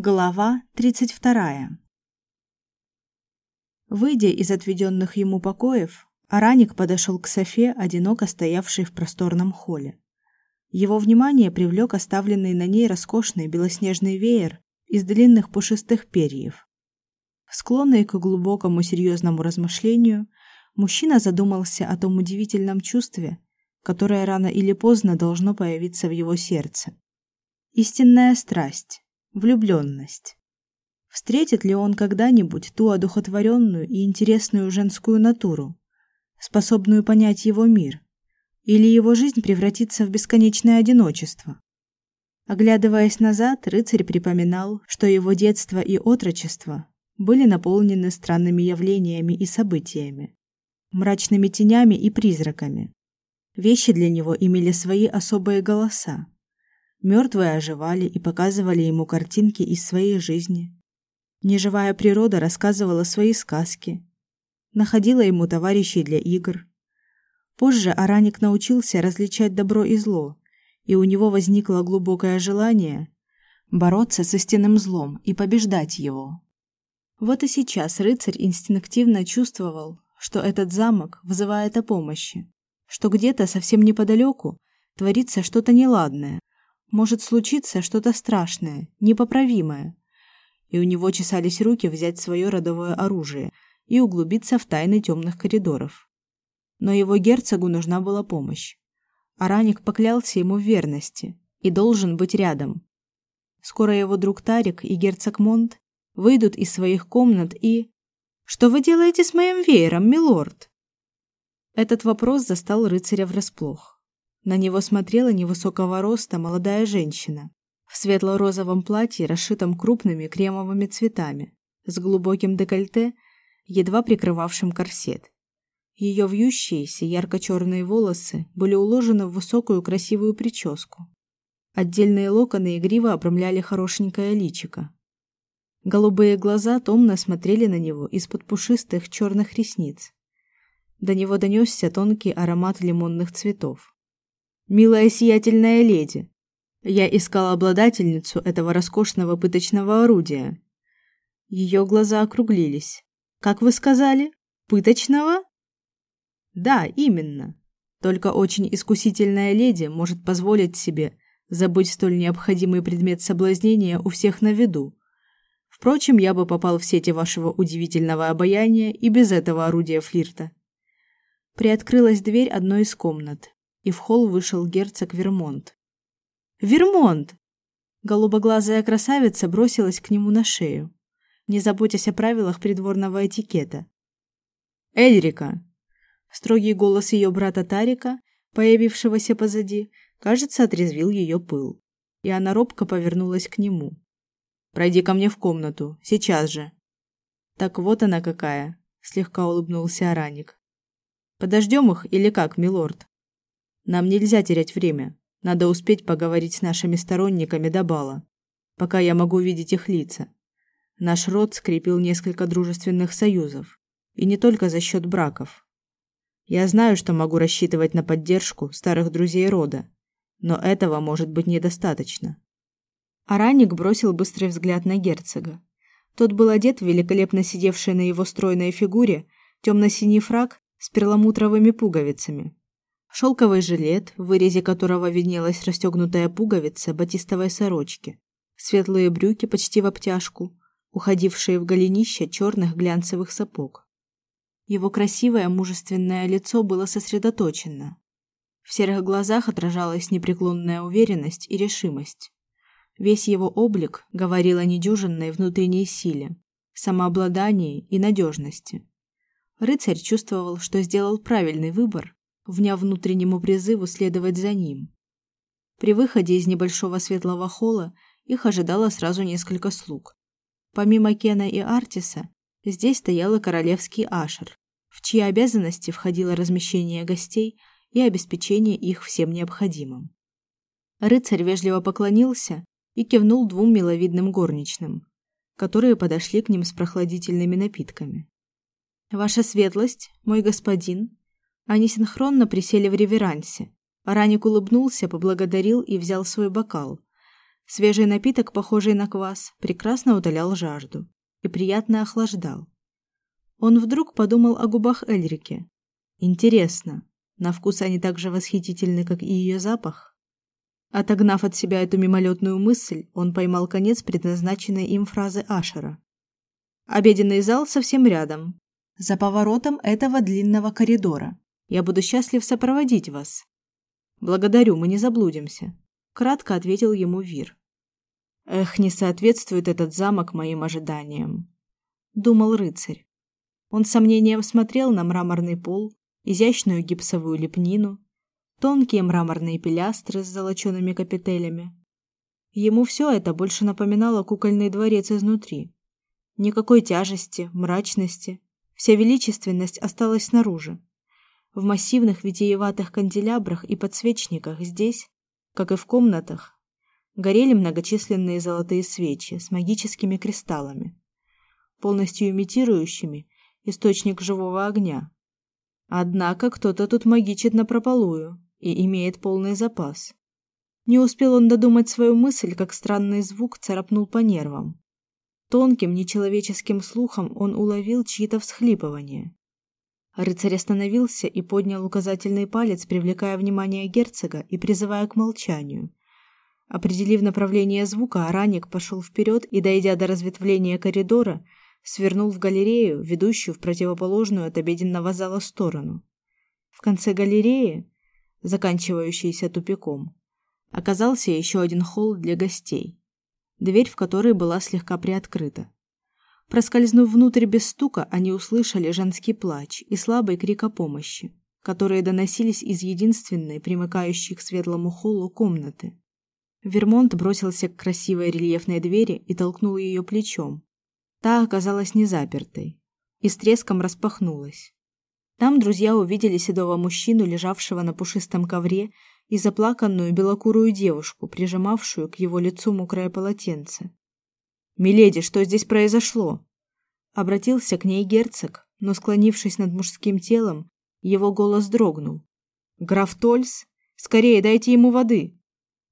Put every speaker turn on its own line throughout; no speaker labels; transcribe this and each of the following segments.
Глава 32. Выйдя из отведенных ему покоев, Араник подошел к Софе, одиноко стоявшей в просторном холле. Его внимание привлек оставленный на ней роскошный белоснежный веер из длинных пушистых перьев. Склонный к глубокому серьезному размышлению, мужчина задумался о том удивительном чувстве, которое рано или поздно должно появиться в его сердце. Истинная страсть влюбленность. Встретит ли он когда-нибудь ту одухотворенную и интересную женскую натуру, способную понять его мир, или его жизнь превратится в бесконечное одиночество? Оглядываясь назад, рыцарь припоминал, что его детство и отрочество были наполнены странными явлениями и событиями, мрачными тенями и призраками. Вещи для него имели свои особые голоса, Мертвые оживали и показывали ему картинки из своей жизни. Неживая природа рассказывала свои сказки, находила ему товарищей для игр. Позже Араник научился различать добро и зло, и у него возникло глубокое желание бороться с истинным злом и побеждать его. Вот и сейчас рыцарь инстинктивно чувствовал, что этот замок вызывает о помощи, что где-то совсем неподалеку творится что-то неладное, может случиться что-то страшное, непоправимое. И у него чесались руки взять свое родовое оружие и углубиться в тайны темных коридоров. Но его герцогу нужна была помощь. Араник поклялся ему в верности и должен быть рядом. Скоро его друг Тарик и герцог Монт выйдут из своих комнат и Что вы делаете с моим веером, милорд? Этот вопрос застал рыцаря врасплох. На него смотрела невысокого роста молодая женщина в светло-розовом платье, расшитом крупными кремовыми цветами, с глубоким декольте, едва прикрывавшим корсет. Ее вьющиеся ярко-черные волосы были уложены в высокую красивую прическу. Отдельные локоны игриво обрамляли хорошенькое личико. Голубые глаза томно смотрели на него из-под пушистых черных ресниц. До него донесся тонкий аромат лимонных цветов милая сиятельная леди. Я искал обладательницу этого роскошного пыточного орудия. Ее глаза округлились. Как вы сказали? Пыточного? Да, именно. Только очень искусительная леди может позволить себе забыть столь необходимый предмет соблазнения у всех на виду. Впрочем, я бы попал в сети вашего удивительного обаяния и без этого орудия флирта. Приоткрылась дверь одной из комнат, и в холл вышел герцог Вермонт. Вермонт! Голубоглазая красавица бросилась к нему на шею, не заботясь о правилах придворного этикета. Эльрика. Строгий голос ее брата Тарика, появившегося позади, кажется, отрезвил ее пыл, и она робко повернулась к нему. Пройди ко мне в комнату, сейчас же. Так вот она какая, слегка улыбнулся Араник. Подождем их или как, милорд? Нам нельзя терять время. Надо успеть поговорить с нашими сторонниками до бала, пока я могу видеть их лица. Наш род скрепил несколько дружественных союзов, и не только за счет браков. Я знаю, что могу рассчитывать на поддержку старых друзей рода, но этого может быть недостаточно. Араник бросил быстрый взгляд на герцога. Тот был одет в великолепно сидевший на его стройной фигуре темно-синий фрак с перламутровыми пуговицами, шелковый жилет, в вырезе которого виднелась расстегнутая пуговица батистовой сорочки, светлые брюки почти в обтяжку, уходившие в голенище черных глянцевых сапог. Его красивое мужественное лицо было сосредоточено. В серых глазах отражалась непреклонная уверенность и решимость. Весь его облик говорил о недюжинной внутренней силе, самообладании и надежности. Рыцарь чувствовал, что сделал правильный выбор вняв внутреннему призыву следовать за ним. При выходе из небольшого светлого холла их ожидало сразу несколько слуг. Помимо Кена и Артиса, здесь стоял королевский ашер, в чьи обязанности входило размещение гостей и обеспечение их всем необходимым. Рыцарь вежливо поклонился и кивнул двум миловидным горничным, которые подошли к ним с прохладительными напитками. Ваша светлость, мой господин, они синхронно присели в реверансе. Раник улыбнулся, поблагодарил и взял свой бокал. Свежий напиток, похожий на квас, прекрасно утолял жажду и приятно охлаждал. Он вдруг подумал о губах Эльрике. Интересно, на вкус они так же восхитительны, как и ее запах? Отогнав от себя эту мимолетную мысль, он поймал конец предназначенной им фразы Ашера. Обеденный зал совсем рядом, за поворотом этого длинного коридора. Я буду счастлив сопроводить вас. Благодарю, мы не заблудимся, кратко ответил ему Вир. Эх, не соответствует этот замок моим ожиданиям, думал рыцарь. Он с сомнением смотрел на мраморный пол, изящную гипсовую лепнину, тонкие мраморные пилястры с золочеными капителями. Ему все это больше напоминало кукольный дворец изнутри. Никакой тяжести, мрачности, вся величественность осталась снаружи. В массивных витиеватых канделябрах и подсвечниках здесь, как и в комнатах, горели многочисленные золотые свечи с магическими кристаллами, полностью имитирующими источник живого огня. Однако кто-то тут магичит напропалую и имеет полный запас. Не успел он додумать свою мысль, как странный звук царапнул по нервам. Тонким нечеловеческим слухом он уловил чьи-то всхлипывания. Рыцарь остановился и поднял указательный палец, привлекая внимание герцога и призывая к молчанию. Определив направление звука, Араник пошел вперед и, дойдя до разветвления коридора, свернул в галерею, ведущую в противоположную от обеденного зала сторону. В конце галереи, заканчивающейся тупиком, оказался еще один холл для гостей, дверь в который была слегка приоткрыта. Проскользнув внутрь без стука, они услышали женский плач и слабый крик о помощи, которые доносились из единственной примыкающей к светлому холлу комнаты. Вермонт бросился к красивой рельефной двери и толкнул ее плечом. Та оказалась не запертой и с треском распахнулась. Там друзья увидели седого мужчину, лежавшего на пушистом ковре, и заплаканную белокурую девушку, прижимавшую к его лицу мокрое полотенце. "Миледи, что здесь произошло?" обратился к ней герцог, но склонившись над мужским телом, его голос дрогнул. "Граф Тольс, скорее дайте ему воды!"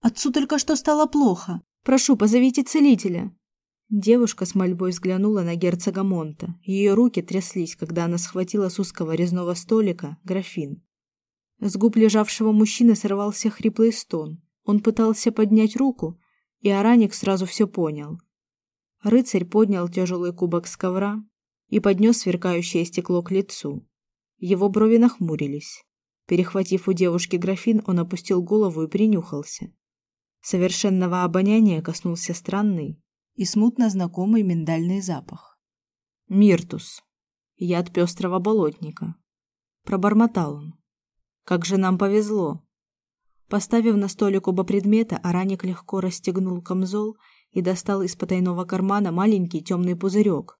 Отцу только что стало плохо. Прошу, позовите целителя. Девушка с мольбой взглянула на герцога Монта. Ее руки тряслись, когда она схватила с узкого резного столика графин. С губ лежавшего мужчины сорвался хриплый стон. Он пытался поднять руку, и Араник сразу все понял. Рыцарь поднял тяжелый кубок с ковра и поднес сверкающее стекло к лицу. Его брови нахмурились. Перехватив у девушки графин, он опустил голову и принюхался. Совершенного обоняния коснулся странный и смутно знакомый миндальный запах. Миртус. Яд пестрого болотника. Пробормотал он. Как же нам повезло. Поставив на столик оба предмета, Араник легко расстегнул камзол и достал из потайного кармана маленький темный пузырек.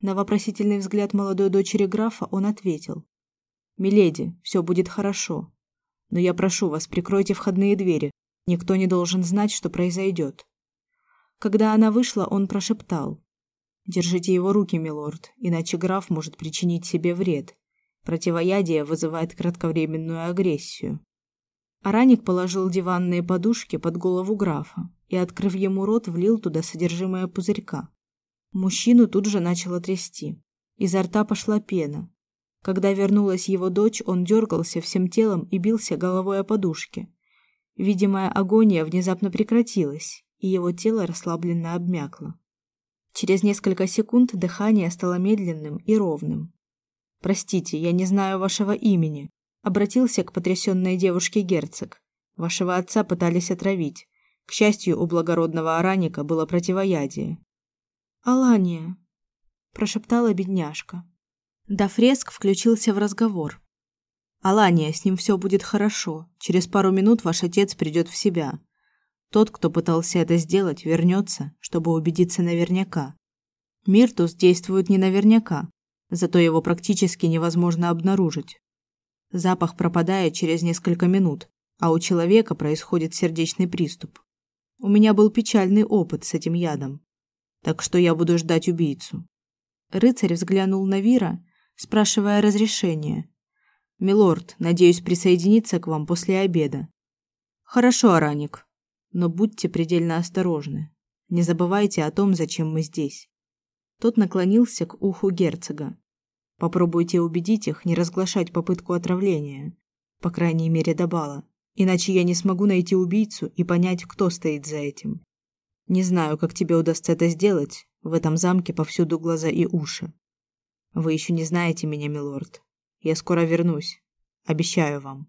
На вопросительный взгляд молодой дочери графа он ответил: "Миледи, все будет хорошо, но я прошу вас, прикройте входные двери, Никто не должен знать, что произойдет. Когда она вышла, он прошептал: "Держите его руки, милорд, иначе граф может причинить себе вред. Противоядие вызывает кратковременную агрессию". Араник положил диванные подушки под голову графа и, открыв ему рот, влил туда содержимое пузырька. Мужчину тут же начало трясти. Изо рта пошла пена. Когда вернулась его дочь, он дергался всем телом и бился головой о подушки. Видимая агония внезапно прекратилась, и его тело расслабленно обмякло. Через несколько секунд дыхание стало медленным и ровным. Простите, я не знаю вашего имени, обратился к потрясенной девушке герцог. Вашего отца пытались отравить. К счастью, у благородного Араника было противоядие. Алания, прошептала бедняжка. Дафреск включился в разговор. Алания, с ним все будет хорошо. Через пару минут ваш отец придет в себя. Тот, кто пытался это сделать, вернется, чтобы убедиться наверняка. Миртус действует не наверняка, зато его практически невозможно обнаружить. Запах пропадает через несколько минут, а у человека происходит сердечный приступ. У меня был печальный опыт с этим ядом, так что я буду ждать убийцу. Рыцарь взглянул на Вира, спрашивая разрешения, Милорд, надеюсь присоединиться к вам после обеда. Хорошо, Араник. но будьте предельно осторожны. Не забывайте о том, зачем мы здесь. Тот наклонился к уху герцога. Попробуйте убедить их не разглашать попытку отравления, по крайней мере до бала, иначе я не смогу найти убийцу и понять, кто стоит за этим. Не знаю, как тебе удастся это сделать. В этом замке повсюду глаза и уши. Вы еще не знаете меня, милорд. Я скоро вернусь, обещаю вам.